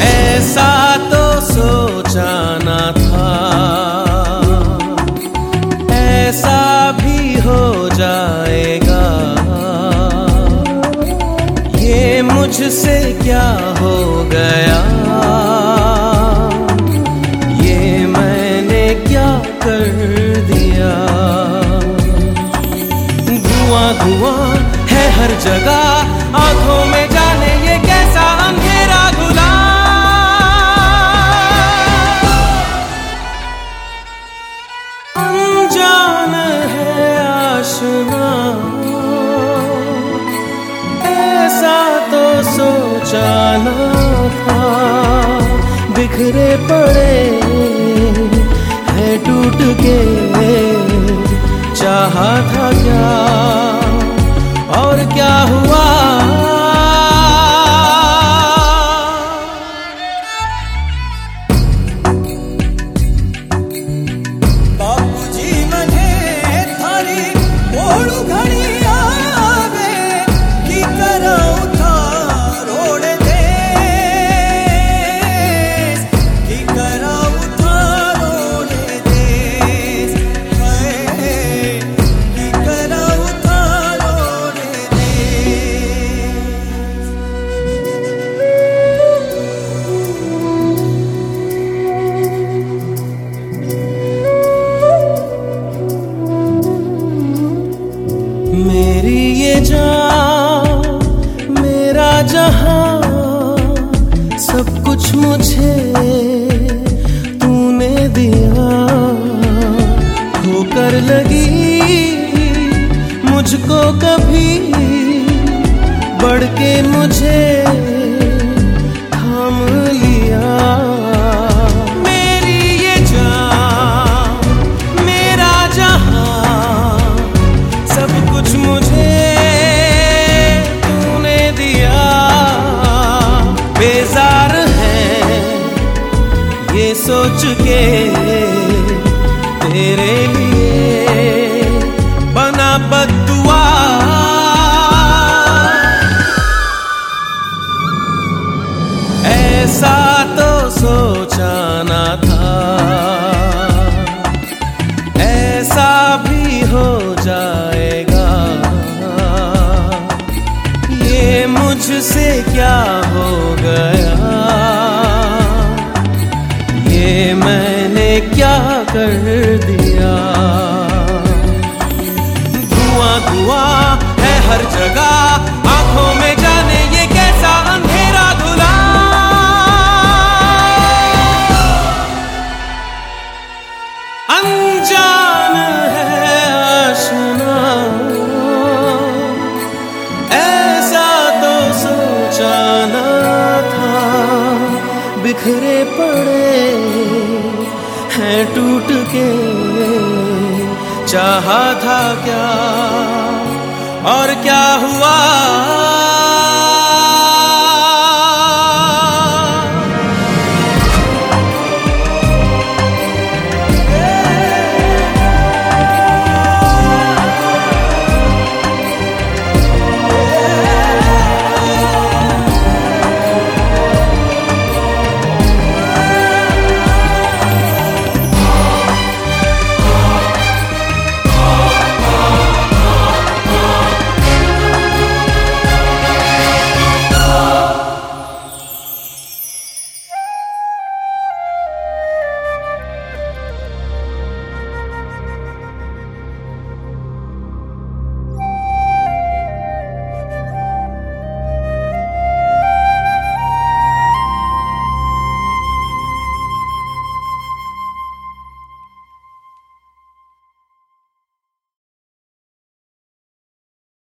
ऐसा तो सोचा ना था। ऐसा भी हो जाएगा। ये मुझसे क्या हो गया? ये मैंने क्या कर दिया? धुआँ धुआँ है हर जगह। आँखों में जाने ये कैसा अंधेरा घुला अनजान है आशना ऐसा तो सोचा न था। बिखरे पड़े है टूट के। चाहा था क्या? मेरी ये जान, मेरा जहाँ, सब कुछ मुझे तूने दिया। होकर लगी मुझको कभी बढ़ के मुझे ये सोच के तेरे लिए बना बदुआ। ऐसा तो सोचा ना था। ऐसा भी हो जाएगा। ये मुझसे क्या हो गया? मैंने क्या कर दिया? धुआँ धुआँ है हर जगह आँखों में पड़े हैं टूट के। चाहा था क्या? और क्या हुआ?